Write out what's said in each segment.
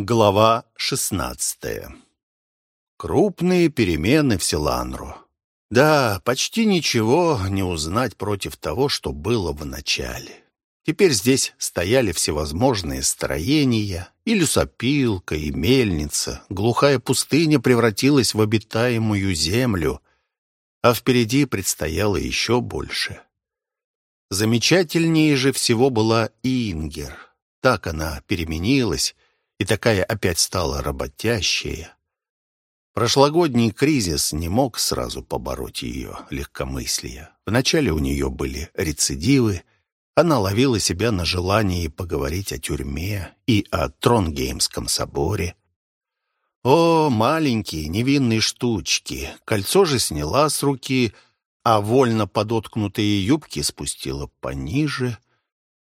Глава шестнадцатая. Крупные перемены в Силанру. Да, почти ничего не узнать против того, что было в начале. Теперь здесь стояли всевозможные строения, и лесопилка, и мельница. Глухая пустыня превратилась в обитаемую землю, а впереди предстояло еще больше. Замечательнее же всего была Ингер. Так она переменилась, и такая опять стала работящая. Прошлогодний кризис не мог сразу побороть ее легкомыслие. Вначале у нее были рецидивы, она ловила себя на желании поговорить о тюрьме и о Тронгеймском соборе. О, маленькие невинные штучки! Кольцо же сняла с руки, а вольно подоткнутые юбки спустила пониже.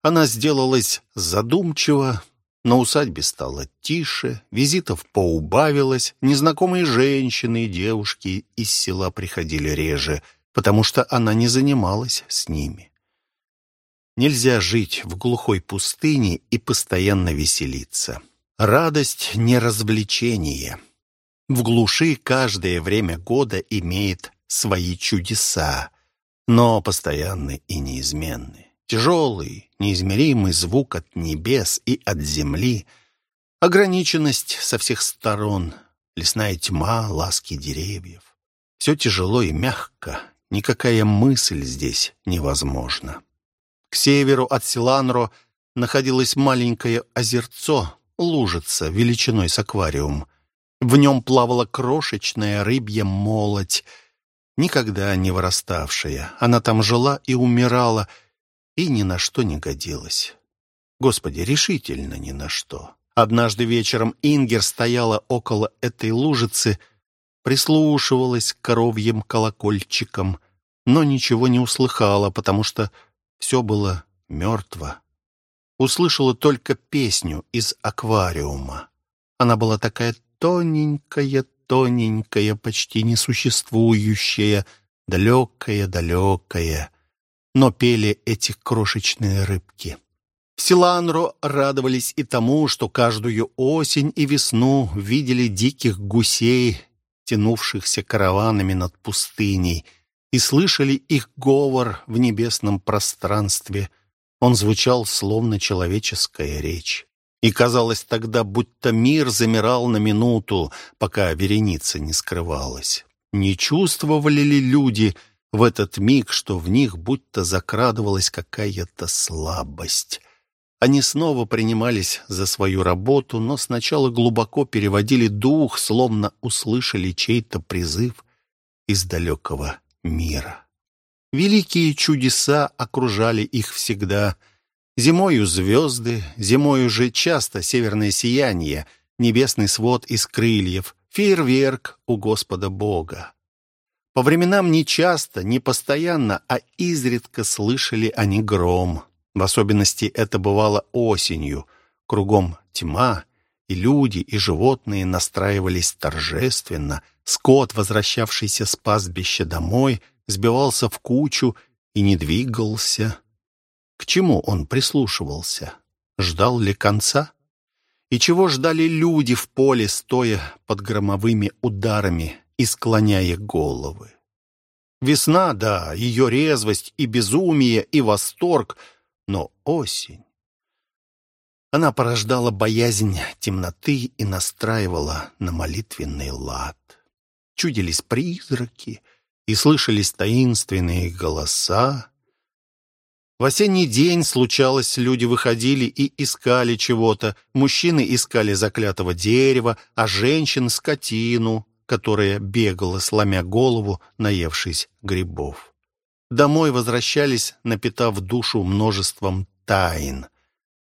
Она сделалась задумчива, на усадьбе стало тише, визитов поубавилось, незнакомые женщины и девушки из села приходили реже, потому что она не занималась с ними. Нельзя жить в глухой пустыне и постоянно веселиться. Радость — не развлечение. В глуши каждое время года имеет свои чудеса, но постоянны и неизменны. Тяжелый, неизмеримый звук от небес и от земли, ограниченность со всех сторон, лесная тьма, ласки деревьев. Все тяжело и мягко, никакая мысль здесь невозможна. К северу от Силанро находилось маленькое озерцо, лужица величиной с аквариум. В нем плавала крошечная рыбья молоть, никогда не выраставшая. Она там жила и умирала — и ни на что не годилась. Господи, решительно ни на что. Однажды вечером Ингер стояла около этой лужицы, прислушивалась к коровьим колокольчикам, но ничего не услыхала, потому что все было мертво. Услышала только песню из аквариума. Она была такая тоненькая, тоненькая, почти несуществующая, далекая-далекая но пели эти крошечные рыбки. Силанро радовались и тому, что каждую осень и весну видели диких гусей, тянувшихся караванами над пустыней, и слышали их говор в небесном пространстве. Он звучал словно человеческая речь. И казалось тогда, будто мир замирал на минуту, пока вереница не скрывалась. Не чувствовали ли люди — в этот миг, что в них будто закрадывалась какая-то слабость. Они снова принимались за свою работу, но сначала глубоко переводили дух, словно услышали чей-то призыв из далекого мира. Великие чудеса окружали их всегда. Зимою звезды, зимою же часто северное сияние, небесный свод из крыльев, фейерверк у Господа Бога. По временам не часто, не постоянно, а изредка слышали они гром. В особенности это бывало осенью. Кругом тьма, и люди, и животные настраивались торжественно. Скот, возвращавшийся с пастбища домой, сбивался в кучу и не двигался. К чему он прислушивался? Ждал ли конца? И чего ждали люди в поле, стоя под громовыми ударами и склоняя головы. Весна, да, ее резвость и безумие, и восторг, но осень. Она порождала боязнь темноты и настраивала на молитвенный лад. Чудились призраки и слышались таинственные голоса. В осенний день случалось, люди выходили и искали чего-то. Мужчины искали заклятого дерева, а женщин — скотину, которая бегала, сломя голову, наевшись грибов. Домой возвращались, напитав душу множеством тайн.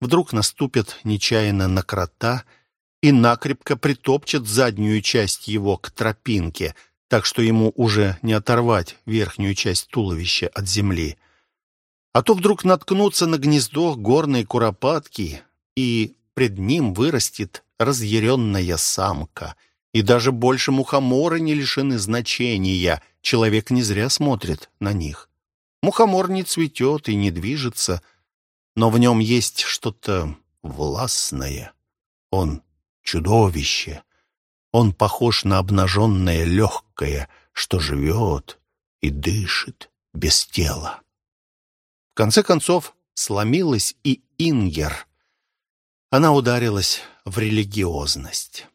Вдруг наступят нечаянно на крота и накрепко притопчат заднюю часть его к тропинке, так что ему уже не оторвать верхнюю часть туловища от земли. А то вдруг наткнуться на гнездо горной куропатки, и пред ним вырастет разъяренная самка — и даже больше мухоморы не лишены значения. Человек не зря смотрит на них. Мухомор не цветет и не движется, но в нем есть что-то властное. Он чудовище. Он похож на обнаженное легкое, что живет и дышит без тела. В конце концов, сломилась и Ингер. Она ударилась в религиозность.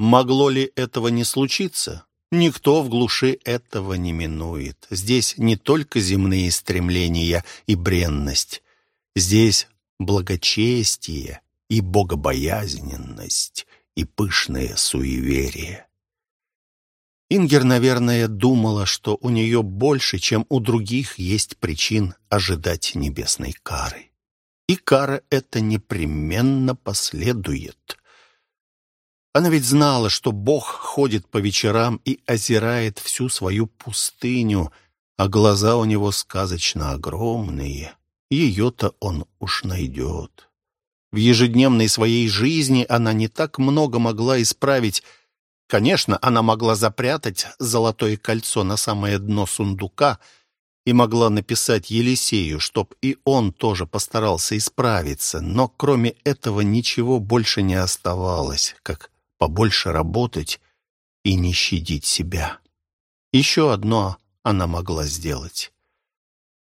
Могло ли этого не случиться? Никто в глуши этого не минует. Здесь не только земные стремления и бренность. Здесь благочестие и богобоязненность и пышное суеверие. Ингер, наверное, думала, что у нее больше, чем у других, есть причин ожидать небесной кары. И кара эта непременно последует. Она ведь знала, что Бог ходит по вечерам и озирает всю свою пустыню, а глаза у него сказочно огромные. Ее-то он уж найдет. В ежедневной своей жизни она не так много могла исправить. Конечно, она могла запрятать золотое кольцо на самое дно сундука и могла написать Елисею, чтоб и он тоже постарался исправиться, но кроме этого ничего больше не оставалось, как побольше работать и не щадить себя. Еще одно она могла сделать.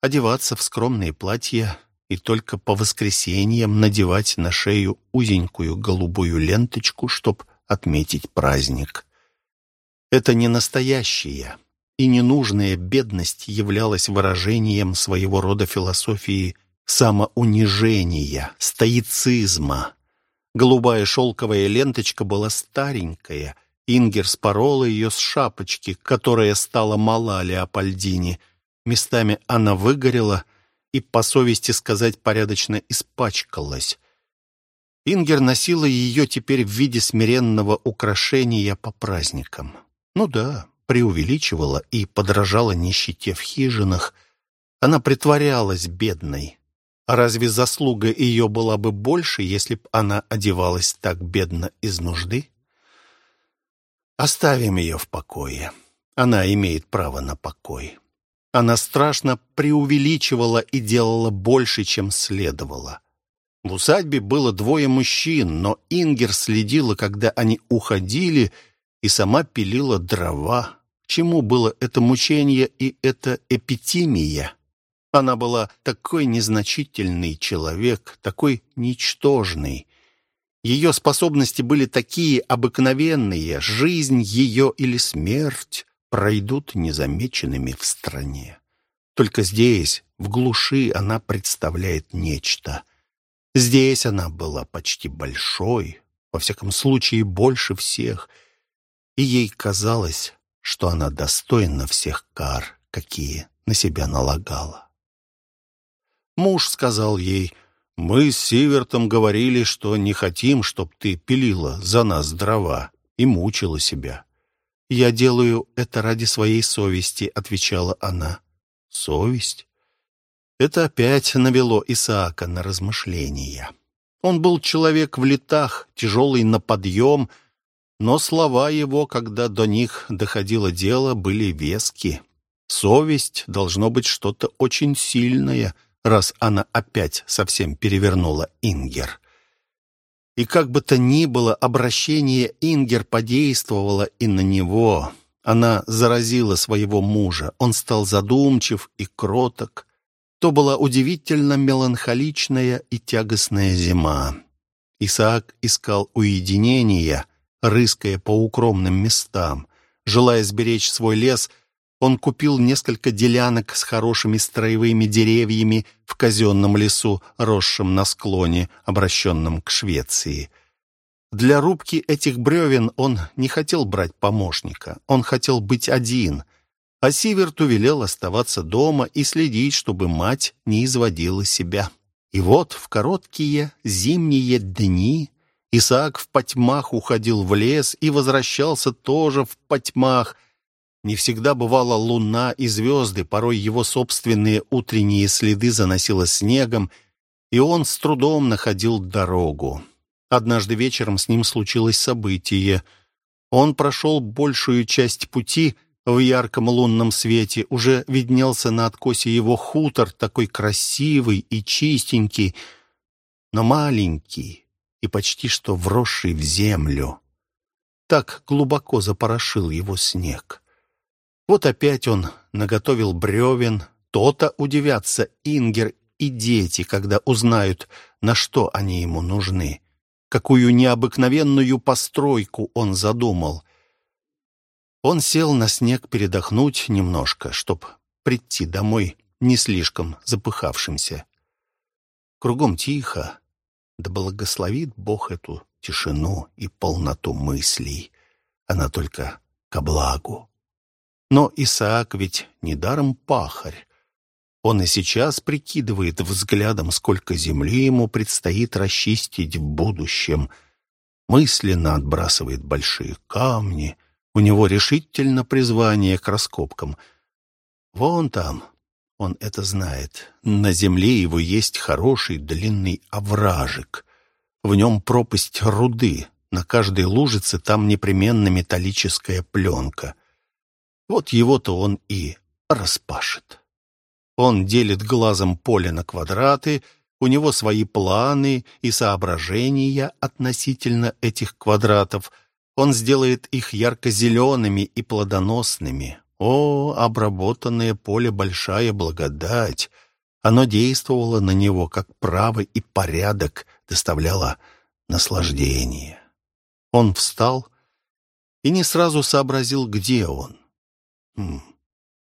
Одеваться в скромные платья и только по воскресеньям надевать на шею узенькую голубую ленточку, чтоб отметить праздник. Это не настоящая и ненужная бедность являлась выражением своего рода философии самоунижения, стоицизма, Голубая шелковая ленточка была старенькая. Ингер спорола ее с шапочки, которая стала мала Леопольдине. Местами она выгорела и, по совести сказать, порядочно испачкалась. Ингер носила ее теперь в виде смиренного украшения по праздникам. Ну да, преувеличивала и подражала нищете в хижинах. Она притворялась бедной, разве заслуга ее была бы больше, если б она одевалась так бедно из нужды? Оставим ее в покое. Она имеет право на покой. Она страшно преувеличивала и делала больше, чем следовало. В усадьбе было двое мужчин, но Ингер следила, когда они уходили, и сама пилила дрова. чему было это мучение и эта эпитимия? Она была такой незначительный человек, такой ничтожный. Ее способности были такие обыкновенные, жизнь ее или смерть пройдут незамеченными в стране. Только здесь, в глуши, она представляет нечто. Здесь она была почти большой, во всяком случае больше всех, и ей казалось, что она достойна всех кар, какие на себя налагала. Муж сказал ей, «Мы с Сивертом говорили, что не хотим, чтоб ты пилила за нас дрова и мучила себя». «Я делаю это ради своей совести», — отвечала она. «Совесть?» Это опять навело Исаака на размышления. Он был человек в летах, тяжелый на подъем, но слова его, когда до них доходило дело, были вески. Совесть должно быть что-то очень сильное — раз она опять совсем перевернула Ингер. И как бы то ни было, обращение Ингер подействовало и на него. Она заразила своего мужа. Он стал задумчив и кроток. То была удивительно меланхоличная и тягостная зима. Исаак искал уединения, рыская по укромным местам. Желая сберечь свой лес, он купил несколько делянок с хорошими строевыми деревьями в казенном лесу, росшем на склоне, обращенном к Швеции. Для рубки этих бревен он не хотел брать помощника, он хотел быть один, а Сиверту велел оставаться дома и следить, чтобы мать не изводила себя. И вот в короткие зимние дни Исаак в потьмах уходил в лес и возвращался тоже в потьмах – не всегда бывала луна и звезды, порой его собственные утренние следы заносило снегом, и он с трудом находил дорогу. Однажды вечером с ним случилось событие. Он прошел большую часть пути в ярком лунном свете, уже виднелся на откосе его хутор, такой красивый и чистенький, но маленький, и почти что вросший в землю. Так глубоко запорошил его снег. Вот опять он наготовил бревен, то-то удивятся Ингер и дети, когда узнают, на что они ему нужны, какую необыкновенную постройку он задумал. Он сел на снег передохнуть немножко, чтоб прийти домой не слишком запыхавшимся. Кругом тихо, да благословит Бог эту тишину и полноту мыслей. Она только ко благу. Но Исаак ведь недаром пахарь. Он и сейчас прикидывает взглядом, сколько земли ему предстоит расчистить в будущем. Мысленно отбрасывает большие камни. У него решительно призвание к раскопкам. Вон там, он это знает, на земле его есть хороший длинный овражек. В нем пропасть руды. На каждой лужице там непременно металлическая пленка. Вот его-то он и распашет. Он делит глазом поле на квадраты, у него свои планы и соображения относительно этих квадратов. Он сделает их ярко-зелеными и плодоносными. О, обработанное поле — большая благодать! Оно действовало на него, как право и порядок, доставляло наслаждение. Он встал и не сразу сообразил, где он. Хм,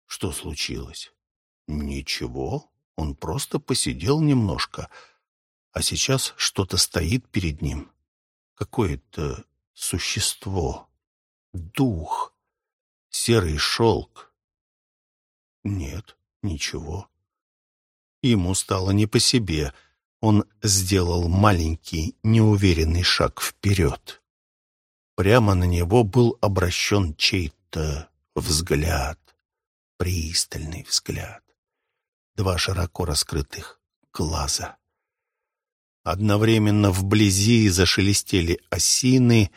что случилось? Ничего, он просто посидел немножко, а сейчас что-то стоит перед ним. Какое-то существо, дух, серый шелк. Нет, ничего. Ему стало не по себе. Он сделал маленький, неуверенный шаг вперед. Прямо на него был обращен чей-то взгляд, пристальный взгляд два широко раскрытых глаза. Одновременно вблизи зашелестели осины,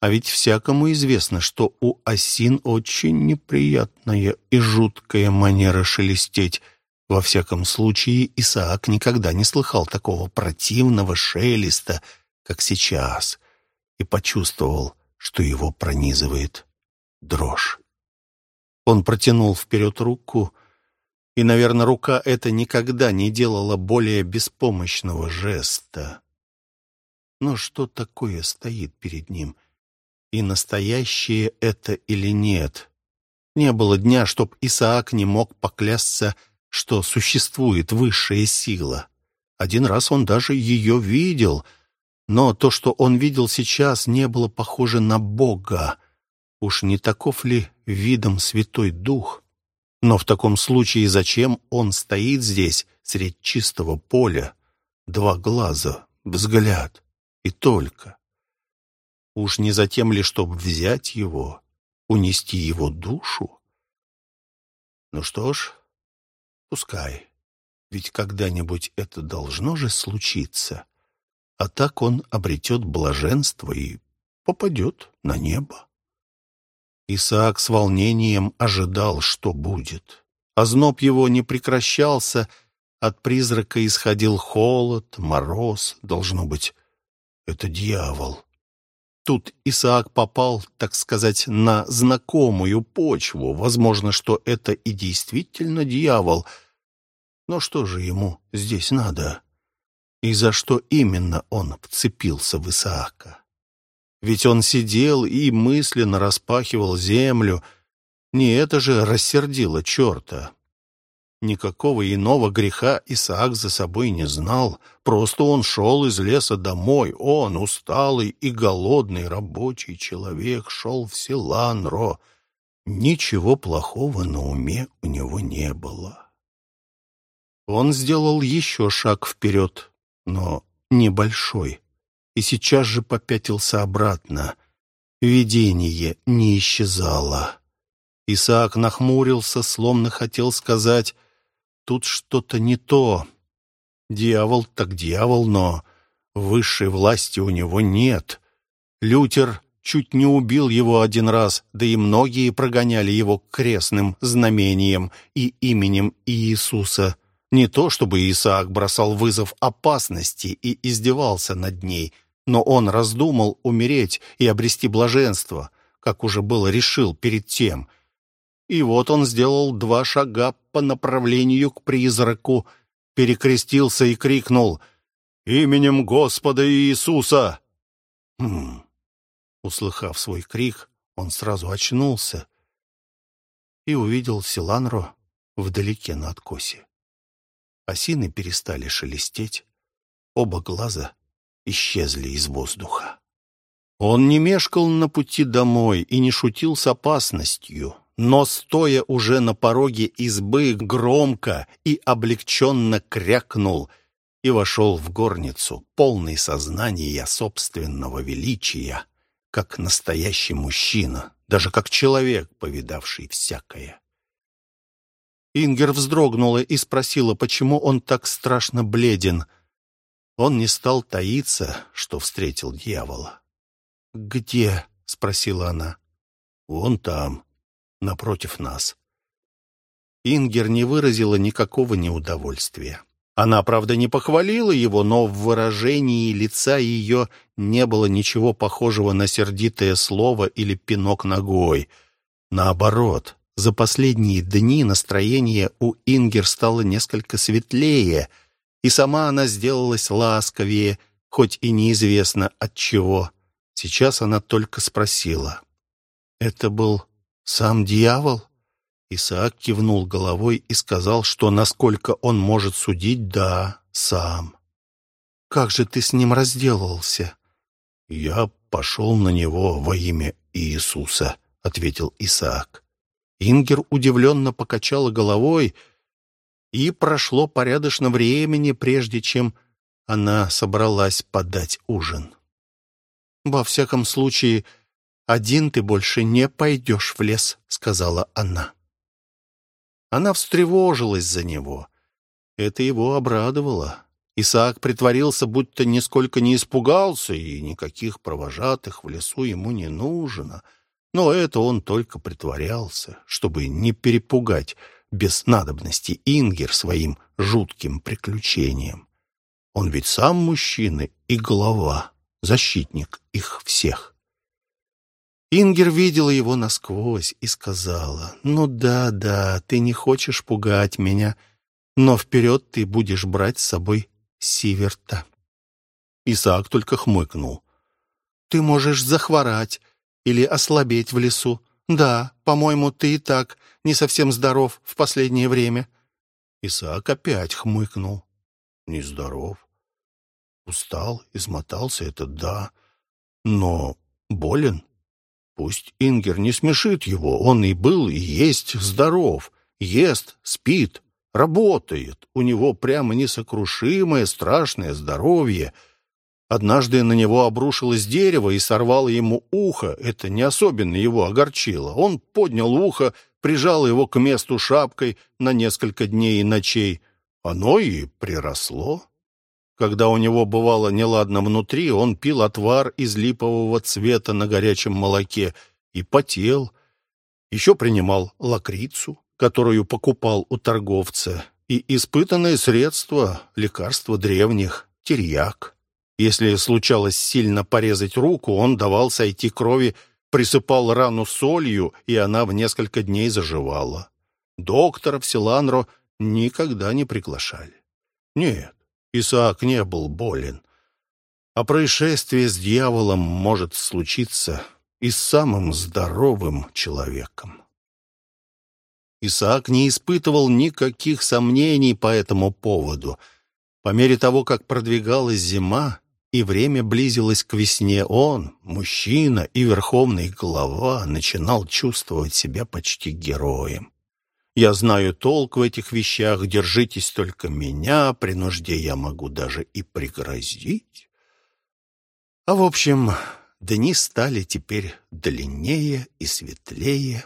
а ведь всякому известно, что у осин очень неприятная и жуткая манера шелестеть. Во всяком случае, Исаак никогда не слыхал такого противного шелеста, как сейчас, и почувствовал, что его пронизывает дрожь. Он протянул вперед руку, и, наверное, рука эта никогда не делала более беспомощного жеста. Но что такое стоит перед ним? И настоящее это или нет? Не было дня, чтоб Исаак не мог поклясться, что существует высшая сила. Один раз он даже ее видел, но то, что он видел сейчас, не было похоже на Бога. Уж не таков ли видом Святой Дух? Но в таком случае зачем он стоит здесь, средь чистого поля? Два глаза, взгляд и только. Уж не за тем ли, чтобы взять его, унести его душу? Ну что ж, пускай. Ведь когда-нибудь это должно же случиться. А так он обретет блаженство и попадет на небо. Исаак с волнением ожидал, что будет. Озноб его не прекращался, от призрака исходил холод, мороз, должно быть, это дьявол. Тут Исаак попал, так сказать, на знакомую почву. Возможно, что это и действительно дьявол. Но что же ему здесь надо? И за что именно он вцепился в Исаака? Ведь он сидел и мысленно распахивал землю. Не это же рассердило черта. Никакого иного греха Исаак за собой не знал. Просто он шел из леса домой. Он, усталый и голодный рабочий человек, шел в Силанро. Ничего плохого на уме у него не было. Он сделал еще шаг вперед, но небольшой и сейчас же попятился обратно. Видение не исчезало. Исаак нахмурился, словно хотел сказать, «Тут что-то не то. Дьявол так дьявол, но высшей власти у него нет. Лютер чуть не убил его один раз, да и многие прогоняли его крестным знамением и именем Иисуса. Не то чтобы Исаак бросал вызов опасности и издевался над ней, но он раздумал умереть и обрести блаженство, как уже было решил перед тем. И вот он сделал два шага по направлению к призраку, перекрестился и крикнул «Именем Господа Иисуса!» хм. Услыхав свой крик, он сразу очнулся и увидел Силанро вдалеке на откосе. Осины перестали шелестеть, оба глаза исчезли из воздуха. Он не мешкал на пути домой и не шутил с опасностью, но, стоя уже на пороге избы, громко и облегченно крякнул и вошел в горницу, полный сознания собственного величия, как настоящий мужчина, даже как человек, повидавший всякое. Ингер вздрогнула и спросила, почему он так страшно бледен. Он не стал таиться, что встретил дьявола. «Где?» — спросила она. «Вон там, напротив нас». Ингер не выразила никакого неудовольствия. Она, правда, не похвалила его, но в выражении лица ее не было ничего похожего на сердитое слово или пинок ногой. Наоборот, за последние дни настроение у Ингер стало несколько светлее, и сама она сделалась ласковее, хоть и неизвестно от чего. Сейчас она только спросила. «Это был сам дьявол?» Исаак кивнул головой и сказал, что, насколько он может судить, да, сам. «Как же ты с ним разделался?» «Я пошел на него во имя Иисуса», — ответил Исаак. Ингер удивленно покачала головой, и прошло порядочно времени, прежде чем она собралась подать ужин. «Во всяком случае, один ты больше не пойдешь в лес», — сказала она. Она встревожилась за него. Это его обрадовало. Исаак притворился, будто нисколько не испугался, и никаких провожатых в лесу ему не нужно — но это он только притворялся, чтобы не перепугать без надобности Ингер своим жутким приключением. Он ведь сам мужчина и голова, защитник их всех. Ингер видела его насквозь и сказала, «Ну да, да, ты не хочешь пугать меня, но вперед ты будешь брать с собой Сиверта». Исаак только хмыкнул. «Ты можешь захворать, или ослабеть в лесу. Да, по-моему, ты и так не совсем здоров в последнее время». Исаак опять хмыкнул. «Нездоров. Устал, измотался, это да. Но болен? Пусть Ингер не смешит его. Он и был, и есть здоров. Ест, спит, работает. У него прямо несокрушимое, страшное здоровье — Однажды на него обрушилось дерево и сорвало ему ухо. Это не особенно его огорчило. Он поднял ухо, прижал его к месту шапкой на несколько дней и ночей. Оно и приросло. Когда у него бывало неладно внутри, он пил отвар из липового цвета на горячем молоке и потел. Еще принимал лакрицу, которую покупал у торговца, и испытанное средство, лекарство древних, терьяк. Если случалось сильно порезать руку, он давал сойти крови, присыпал рану солью, и она в несколько дней заживала. Доктора в Силанро никогда не приглашали. Нет, Исаак не был болен. А происшествие с дьяволом может случиться и с самым здоровым человеком. Исаак не испытывал никаких сомнений по этому поводу. По мере того, как продвигалась зима, и время близилось к весне, он, мужчина и верховный глава, начинал чувствовать себя почти героем. «Я знаю толк в этих вещах, держитесь только меня, при нужде я могу даже и пригрозить». А в общем, дни стали теперь длиннее и светлее.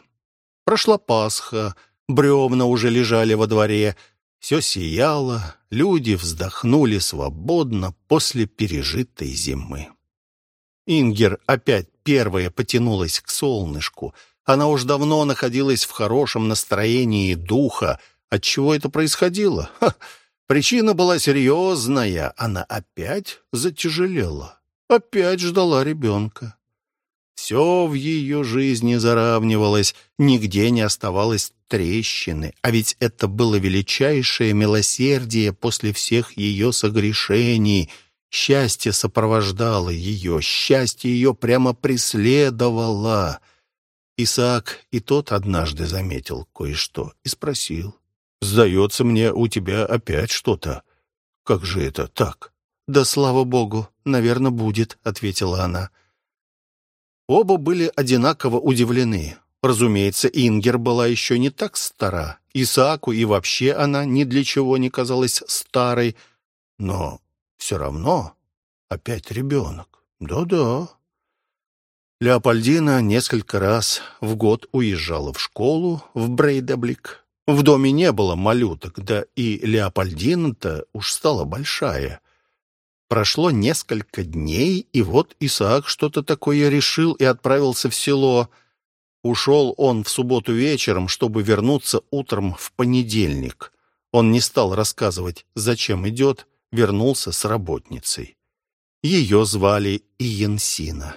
Прошла Пасха, бревна уже лежали во дворе — все сияло, люди вздохнули свободно после пережитой зимы. Ингер опять первая потянулась к солнышку. Она уж давно находилась в хорошем настроении духа. Отчего это происходило? Ха, причина была серьезная. Она опять затяжелела. опять ждала ребенка. Все в ее жизни заравнивалось, нигде не оставалось трещины, а ведь это было величайшее милосердие после всех ее согрешений. Счастье сопровождало ее, счастье ее прямо преследовало. Исаак и тот однажды заметил кое-что и спросил. «Сдается мне, у тебя опять что-то. Как же это так?» «Да слава богу, наверное, будет», — ответила она. Оба были одинаково удивлены. Разумеется, Ингер была еще не так стара. Исааку и вообще она ни для чего не казалась старой. Но все равно опять ребенок. Да-да. Леопольдина несколько раз в год уезжала в школу в Брейдаблик. В доме не было малюток, да и Леопольдина-то уж стала большая. Прошло несколько дней, и вот Исаак что-то такое решил и отправился в село. Ушел он в субботу вечером, чтобы вернуться утром в понедельник. Он не стал рассказывать, зачем идет, вернулся с работницей. Ее звали Иенсина.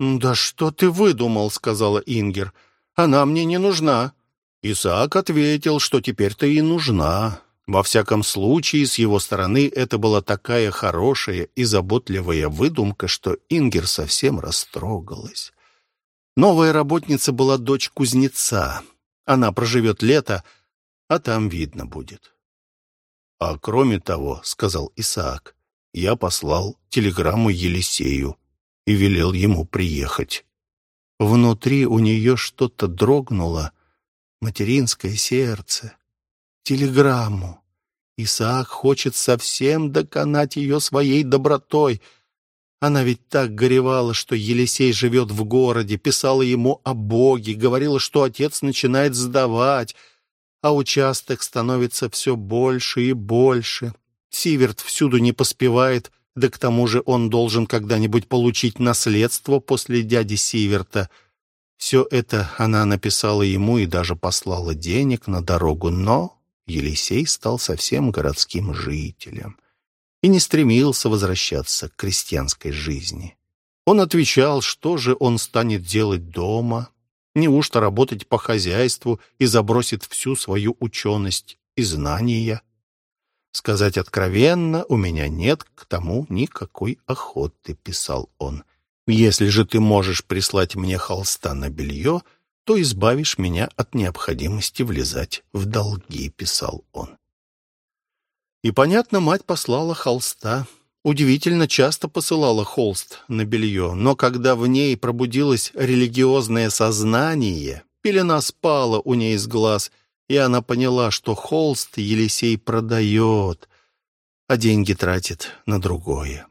«Да что ты выдумал?» — сказала Ингер. «Она мне не нужна». Исаак ответил, что теперь-то и нужна. Во всяком случае, с его стороны это была такая хорошая и заботливая выдумка, что Ингер совсем растрогалась. Новая работница была дочь кузнеца. Она проживет лето, а там видно будет. «А кроме того, — сказал Исаак, — я послал телеграмму Елисею и велел ему приехать». Внутри у нее что-то дрогнуло, материнское сердце телеграмму. Исаак хочет совсем доконать ее своей добротой. Она ведь так горевала, что Елисей живет в городе, писала ему о Боге, говорила, что отец начинает сдавать, а участок становится все больше и больше. Сиверт всюду не поспевает, да к тому же он должен когда-нибудь получить наследство после дяди Сиверта. Все это она написала ему и даже послала денег на дорогу, но Елисей стал совсем городским жителем и не стремился возвращаться к крестьянской жизни. Он отвечал, что же он станет делать дома, неужто работать по хозяйству и забросит всю свою ученость и знания. «Сказать откровенно, у меня нет к тому никакой охоты», — писал он. «Если же ты можешь прислать мне холста на белье, — то избавишь меня от необходимости влезать в долги», — писал он. И, понятно, мать послала холста. Удивительно часто посылала холст на белье, но когда в ней пробудилось религиозное сознание, пелена спала у ней из глаз, и она поняла, что холст Елисей продает, а деньги тратит на другое.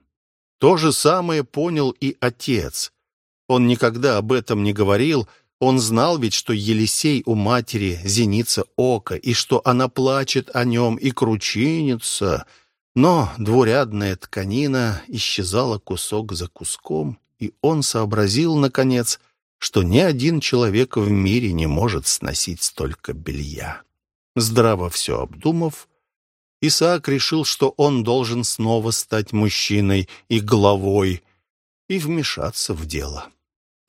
То же самое понял и отец. Он никогда об этом не говорил, — он знал ведь, что Елисей у матери зеница ока, и что она плачет о нем и кручинится. Но двурядная тканина исчезала кусок за куском, и он сообразил, наконец, что ни один человек в мире не может сносить столько белья. Здраво все обдумав, Исаак решил, что он должен снова стать мужчиной и главой и вмешаться в дело.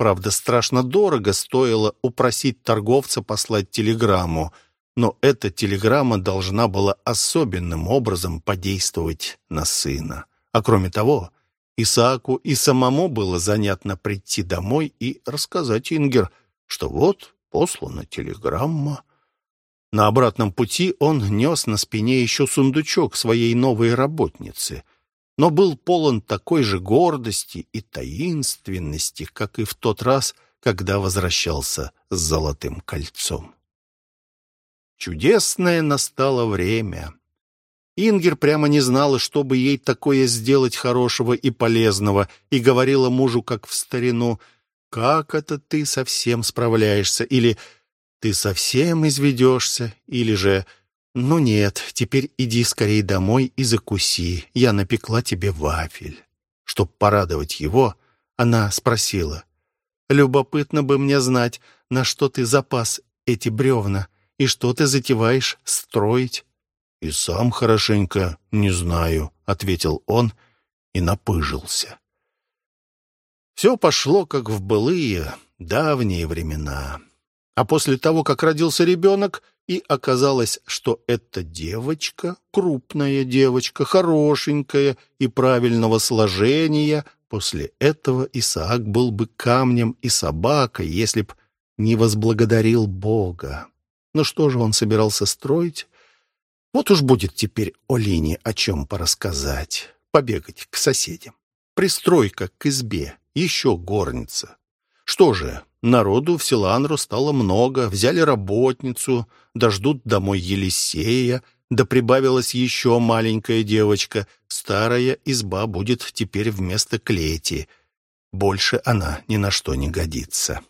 Правда, страшно дорого стоило упросить торговца послать телеграмму, но эта телеграмма должна была особенным образом подействовать на сына. А кроме того, Исааку и самому было занятно прийти домой и рассказать Ингер, что вот послана телеграмма. На обратном пути он нес на спине еще сундучок своей новой работницы — но был полон такой же гордости и таинственности, как и в тот раз, когда возвращался с золотым кольцом. Чудесное настало время. Ингер прямо не знала, что бы ей такое сделать хорошего и полезного, и говорила мужу, как в старину, «Как это ты совсем справляешься?» или «Ты совсем изведешься?» или же «Ну нет, теперь иди скорее домой и закуси. Я напекла тебе вафель». Чтоб порадовать его, она спросила. «Любопытно бы мне знать, на что ты запас эти бревна и что ты затеваешь строить». «И сам хорошенько не знаю», — ответил он и напыжился. Все пошло, как в былые, давние времена. А после того, как родился ребенок, и оказалось, что эта девочка, крупная девочка, хорошенькая и правильного сложения, после этого Исаак был бы камнем и собакой, если б не возблагодарил Бога. Но что же он собирался строить? Вот уж будет теперь Олине о чем порассказать, побегать к соседям. Пристройка к избе, еще горница. Что же, народу в Силанру стало много, взяли работницу, дождут домой Елисея, да прибавилась еще маленькая девочка. Старая изба будет теперь вместо клети. Больше она ни на что не годится.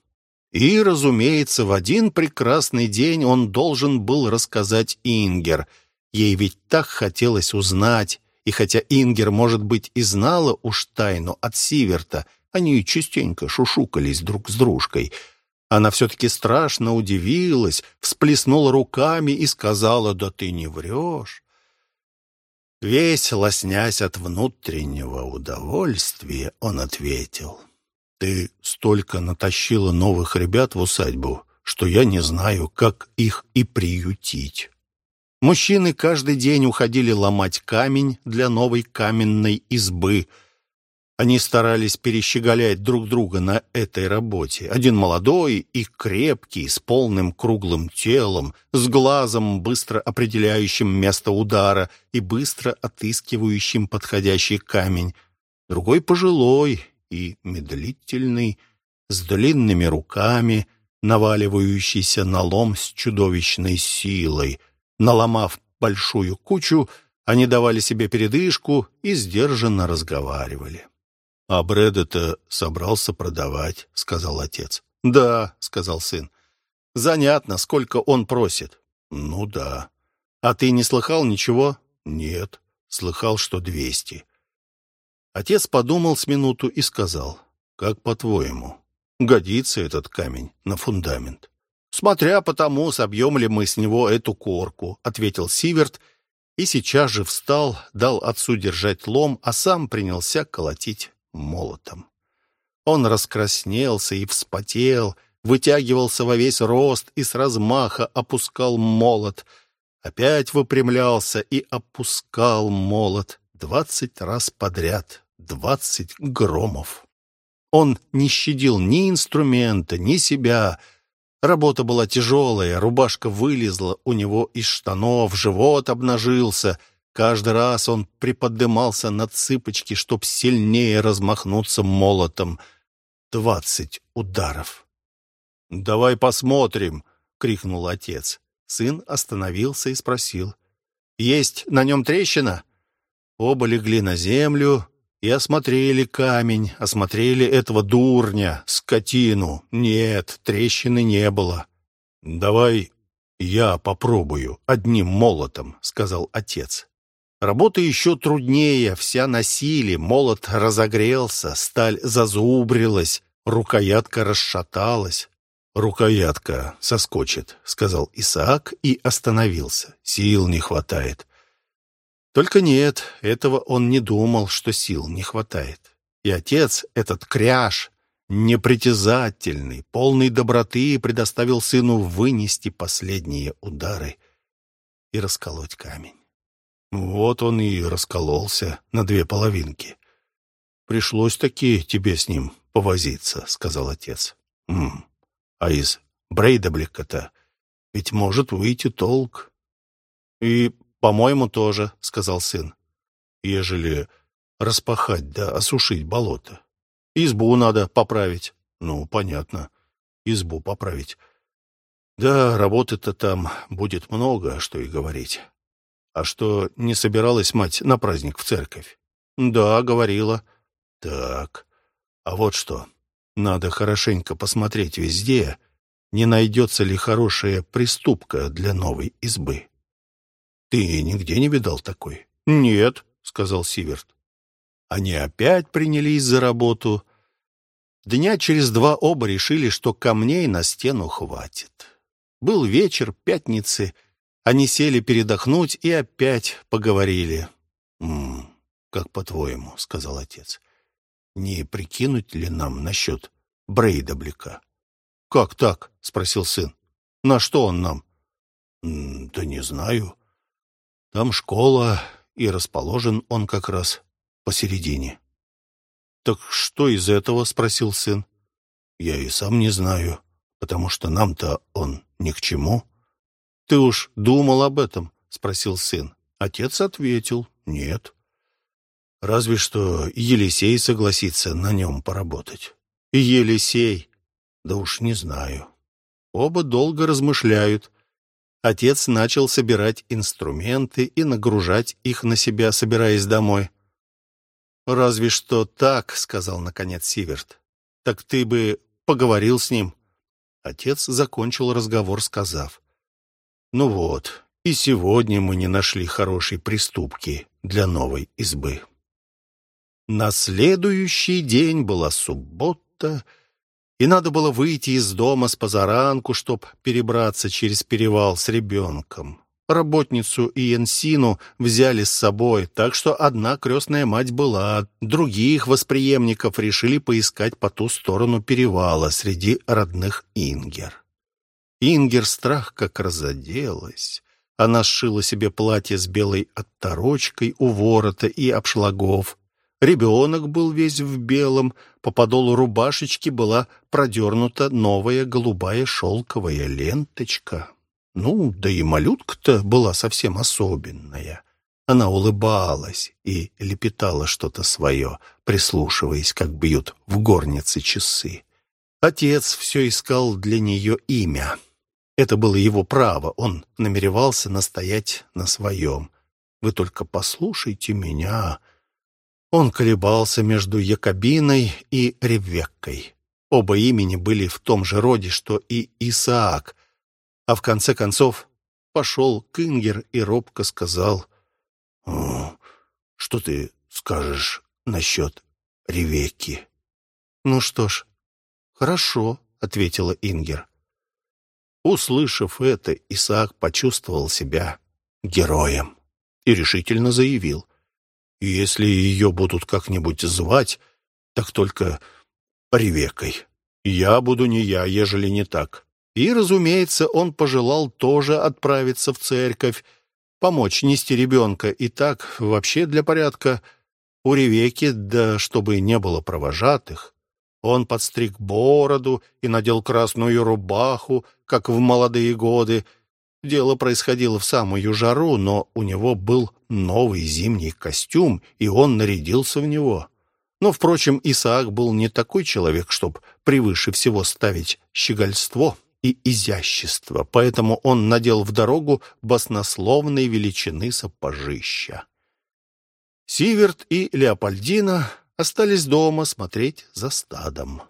И, разумеется, в один прекрасный день он должен был рассказать Ингер. Ей ведь так хотелось узнать, и хотя Ингер, может быть, и знала уж тайну от Сиверта, они частенько шушукались друг с дружкой. Она все-таки страшно удивилась, всплеснула руками и сказала, «Да ты не врешь». Весь лоснясь от внутреннего удовольствия, он ответил, «Ты столько натащила новых ребят в усадьбу, что я не знаю, как их и приютить». Мужчины каждый день уходили ломать камень для новой каменной избы. Они старались перещеголять друг друга на этой работе. Один молодой и крепкий, с полным круглым телом, с глазом, быстро определяющим место удара и быстро отыскивающим подходящий камень. Другой пожилой и медлительный, с длинными руками, наваливающийся на лом с чудовищной силой — Наломав большую кучу, они давали себе передышку и сдержанно разговаривали. «А Брэда-то собрался продавать», — сказал отец. «Да», — сказал сын. «Занятно, сколько он просит». «Ну да». «А ты не слыхал ничего?» «Нет, слыхал, что двести». Отец подумал с минуту и сказал, «Как по-твоему, годится этот камень на фундамент?» «Смотря по тому, собьем ли мы с него эту корку», — ответил Сиверт, и сейчас же встал, дал отцу держать лом, а сам принялся колотить молотом. Он раскраснелся и вспотел, вытягивался во весь рост и с размаха опускал молот. Опять выпрямлялся и опускал молот двадцать раз подряд, двадцать громов. Он не щадил ни инструмента, ни себя — Работа была тяжелая, рубашка вылезла у него из штанов, живот обнажился. Каждый раз он приподнимался на цыпочки, чтоб сильнее размахнуться молотом. Двадцать ударов. «Давай посмотрим!» — крикнул отец. Сын остановился и спросил. «Есть на нем трещина?» Оба легли на землю, и осмотрели камень, осмотрели этого дурня, скотину. Нет, трещины не было. «Давай я попробую одним молотом», — сказал отец. Работа еще труднее, вся на силе, молот разогрелся, сталь зазубрилась, рукоятка расшаталась. «Рукоятка соскочит», — сказал Исаак и остановился. «Сил не хватает». Только нет, этого он не думал, что сил не хватает. И отец, этот кряж, непритязательный, полный доброты, предоставил сыну вынести последние удары и расколоть камень. Вот он и раскололся на две половинки. «Пришлось таки тебе с ним повозиться», — сказал отец. «М а из Брейдаблика-то ведь может выйти толк». И «По-моему, тоже», — сказал сын. «Ежели распахать да осушить болото. Избу надо поправить». «Ну, понятно. Избу поправить. Да, работы-то там будет много, что и говорить. А что, не собиралась мать на праздник в церковь?» «Да, говорила». «Так, а вот что. Надо хорошенько посмотреть везде, не найдется ли хорошая приступка для новой избы». Ты нигде не видал такой? Нет, сказал Сиверт. Они опять принялись за работу. Дня через два оба решили, что камней на стену хватит. Был вечер пятницы. Они сели передохнуть и опять поговорили. «М -м, «Как по-твоему?» — сказал отец. «Не прикинуть ли нам насчет Брейдаблика?» «Как так?» — спросил сын. «На что он нам?» «Да не знаю. Там школа, и расположен он как раз посередине». «Так что из этого?» — спросил сын. «Я и сам не знаю, потому что нам-то он ни к чему». «Ты уж думал об этом?» — спросил сын. Отец ответил «нет». Разве что Елисей согласится на нем поработать. Елисей? Да уж не знаю. Оба долго размышляют. Отец начал собирать инструменты и нагружать их на себя, собираясь домой. «Разве что так», — сказал наконец Сиверт. «Так ты бы поговорил с ним». Отец закончил разговор, сказав. «Ну вот, и сегодня мы не нашли хорошей приступки для новой избы». На следующий день была суббота, и надо было выйти из дома с позаранку, чтоб перебраться через перевал с ребенком. Работницу и Янсину взяли с собой, так что одна крестная мать была, других восприемников решили поискать по ту сторону перевала среди родных Ингер. Ингер страх как разоделась. Она сшила себе платье с белой отторочкой у ворота и обшлагов, Ребенок был весь в белом, по подолу рубашечки была продернута новая голубая шелковая ленточка. Ну, да и малютка-то была совсем особенная. Она улыбалась и лепетала что-то свое, прислушиваясь, как бьют в горнице часы. Отец все искал для нее имя. Это было его право, он намеревался настоять на своем. «Вы только послушайте меня», он колебался между Якобиной и Ревеккой. Оба имени были в том же роде, что и Исаак. А в конце концов пошел к Ингер и робко сказал, «Что ты скажешь насчет Ревекки?» «Ну что ж, хорошо», — ответила Ингер. Услышав это, Исаак почувствовал себя героем и решительно заявил, если ее будут как-нибудь звать, так только Ревекой. Я буду не я, ежели не так. И, разумеется, он пожелал тоже отправиться в церковь, помочь нести ребенка. И так, вообще для порядка, у Ревеки, да чтобы не было провожатых. Он подстриг бороду и надел красную рубаху, как в молодые годы, Дело происходило в самую жару, но у него был новый зимний костюм, и он нарядился в него. Но, впрочем, Исаак был не такой человек, чтоб превыше всего ставить щегольство и изящество, поэтому он надел в дорогу баснословной величины сапожища. Сиверт и Леопольдина остались дома смотреть за стадом.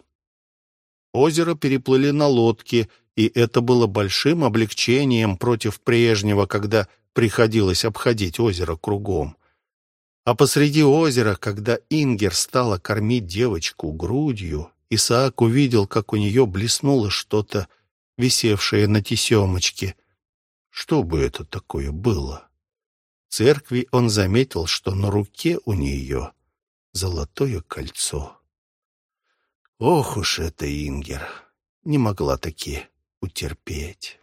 Озеро переплыли на лодке — и это было большим облегчением против прежнего, когда приходилось обходить озеро кругом. А посреди озера, когда Ингер стала кормить девочку грудью, Исаак увидел, как у нее блеснуло что-то, висевшее на тесемочке. Что бы это такое было? В церкви он заметил, что на руке у нее золотое кольцо. Ох уж это Ингер! Не могла таки утерпеть.